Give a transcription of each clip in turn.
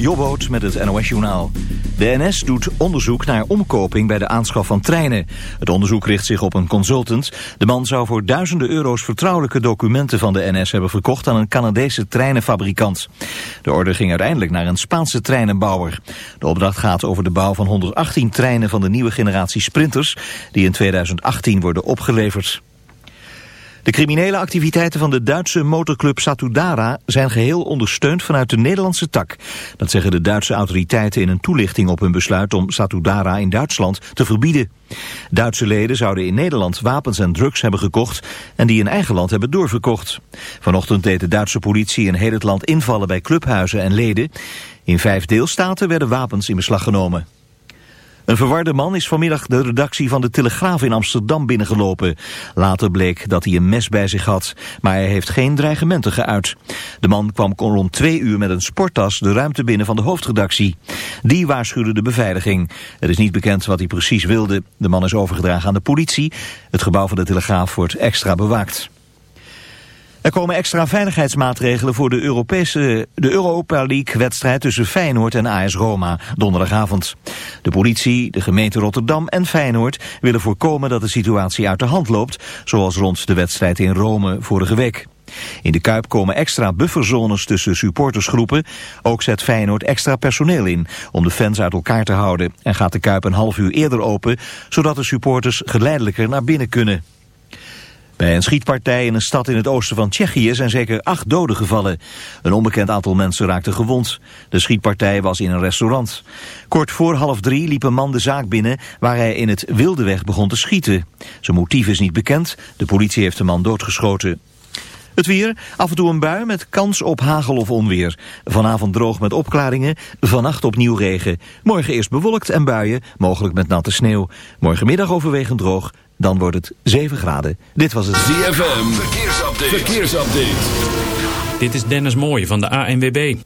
Jobboot met het NOS-journaal. De NS doet onderzoek naar omkoping bij de aanschaf van treinen. Het onderzoek richt zich op een consultant. De man zou voor duizenden euro's vertrouwelijke documenten van de NS hebben verkocht aan een Canadese treinenfabrikant. De order ging uiteindelijk naar een Spaanse treinenbouwer. De opdracht gaat over de bouw van 118 treinen van de nieuwe generatie Sprinters... die in 2018 worden opgeleverd. De criminele activiteiten van de Duitse motorclub Satudara zijn geheel ondersteund vanuit de Nederlandse tak. Dat zeggen de Duitse autoriteiten in een toelichting op hun besluit om Satudara in Duitsland te verbieden. Duitse leden zouden in Nederland wapens en drugs hebben gekocht en die in eigen land hebben doorverkocht. Vanochtend deed de Duitse politie in heel het land invallen bij clubhuizen en leden. In vijf deelstaten werden wapens in beslag genomen. Een verwarde man is vanmiddag de redactie van de Telegraaf in Amsterdam binnengelopen. Later bleek dat hij een mes bij zich had, maar hij heeft geen dreigementen geuit. De man kwam rond twee uur met een sporttas de ruimte binnen van de hoofdredactie. Die waarschuwde de beveiliging. Het is niet bekend wat hij precies wilde. De man is overgedragen aan de politie. Het gebouw van de Telegraaf wordt extra bewaakt. Er komen extra veiligheidsmaatregelen voor de, Europese, de Europa League-wedstrijd tussen Feyenoord en AS Roma donderdagavond. De politie, de gemeente Rotterdam en Feyenoord willen voorkomen dat de situatie uit de hand loopt, zoals rond de wedstrijd in Rome vorige week. In de Kuip komen extra bufferzones tussen supportersgroepen. Ook zet Feyenoord extra personeel in om de fans uit elkaar te houden. En gaat de Kuip een half uur eerder open, zodat de supporters geleidelijker naar binnen kunnen. Bij een schietpartij in een stad in het oosten van Tsjechië zijn zeker acht doden gevallen. Een onbekend aantal mensen raakte gewond. De schietpartij was in een restaurant. Kort voor half drie liep een man de zaak binnen waar hij in het wilde weg begon te schieten. Zijn motief is niet bekend. De politie heeft de man doodgeschoten. Het weer, af en toe een bui met kans op hagel of onweer. Vanavond droog met opklaringen, vannacht opnieuw regen. Morgen eerst bewolkt en buien, mogelijk met natte sneeuw. Morgenmiddag overwegend droog, dan wordt het 7 graden. Dit was het ZFM, verkeersupdate. verkeersupdate. Dit is Dennis Mooij van de ANWB.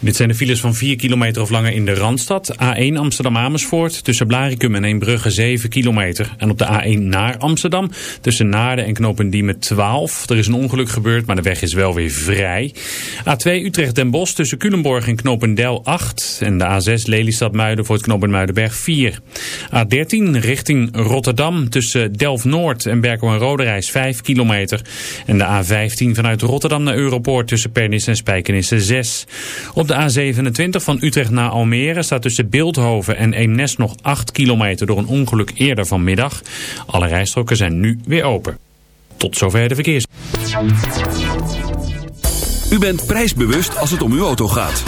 Dit zijn de files van 4 kilometer of langer in de Randstad. A1 Amsterdam-Amersfoort tussen Blarikum en Eembrugge 7 kilometer. En op de A1 naar Amsterdam tussen Naarden en Knopendiemen 12. Er is een ongeluk gebeurd, maar de weg is wel weer vrij. A2 Utrecht-Den Bosch tussen Culemborg en Knopendel 8. En de A6 Lelystad-Muiden voor het Knopen 4. A13 richting Rotterdam tussen Delft-Noord en Berkel en Roderijs 5 kilometer. En de A15 vanuit Rotterdam naar Europoort tussen Pernis en Spijkenisse 6. Op de A27 van Utrecht naar Almere staat tussen Beeldhoven en Eemnes nog 8 kilometer door een ongeluk eerder vanmiddag. Alle rijstroken zijn nu weer open. Tot zover de verkeers. U bent prijsbewust als het om uw auto gaat.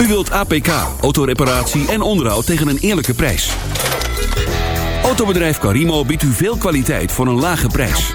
U wilt APK, autoreparatie en onderhoud tegen een eerlijke prijs. Autobedrijf Carimo biedt u veel kwaliteit voor een lage prijs.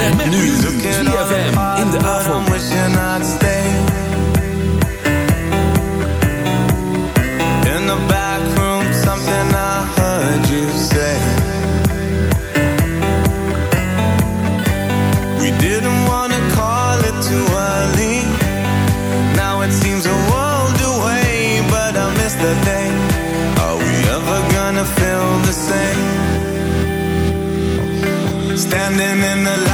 Met, nu. ZFM in de avond. The back room, something I heard you say. We didn't want to call it too early. Now it seems a world away, but I miss the day. Are we ever gonna feel the same? Standing in the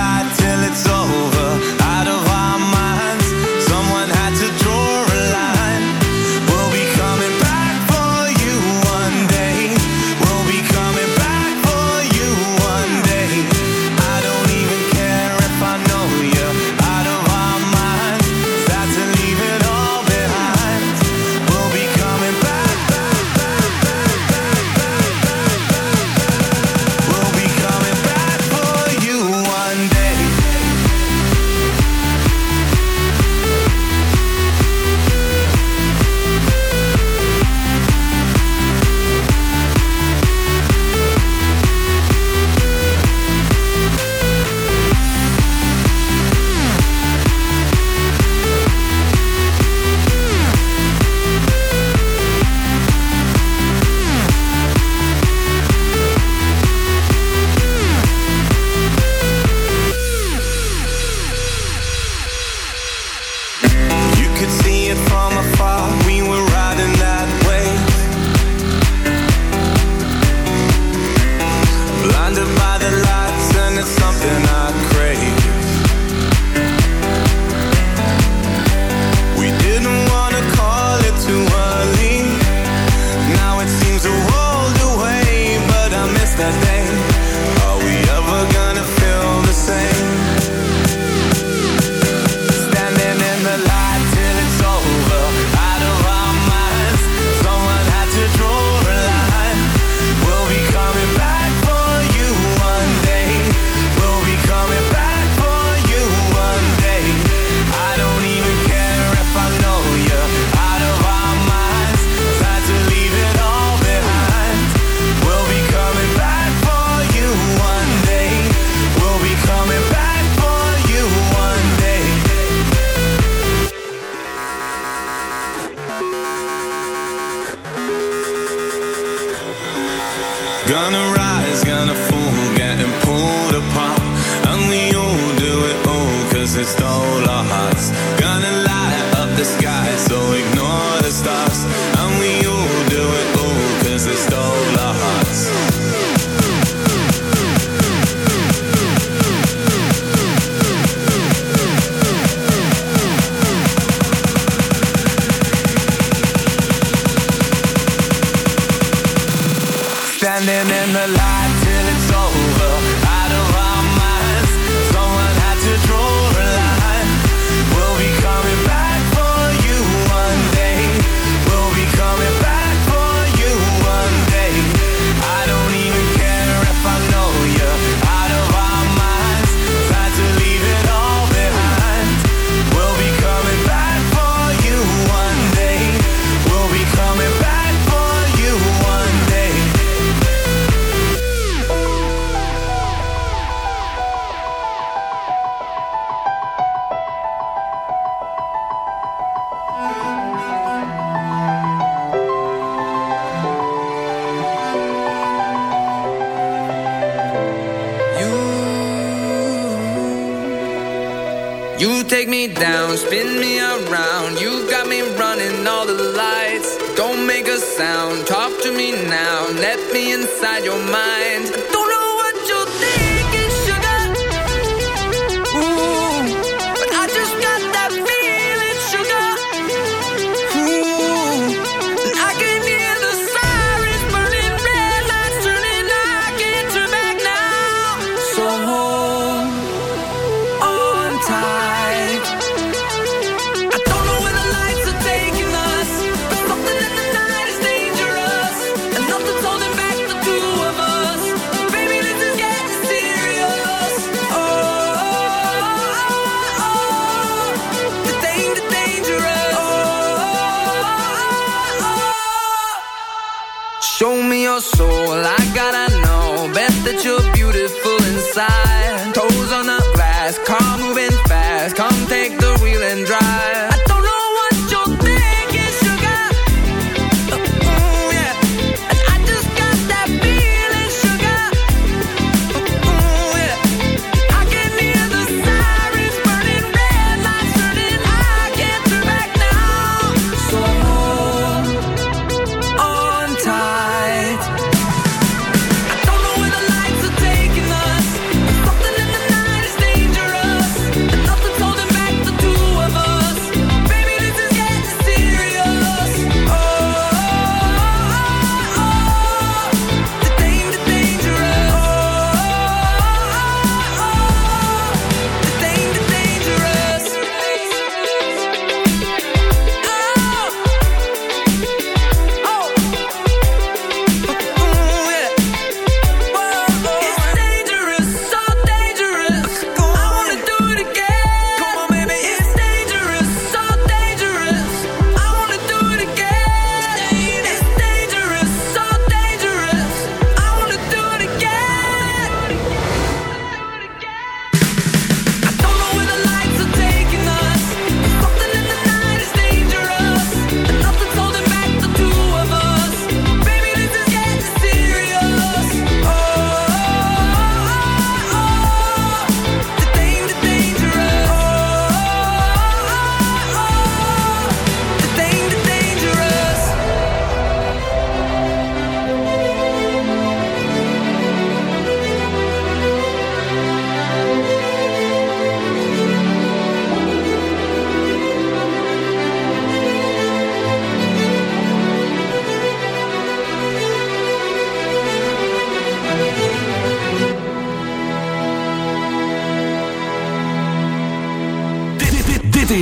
side.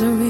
Misery.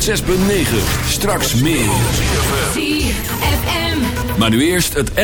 106.9. Straks meer. Maar nu eerst het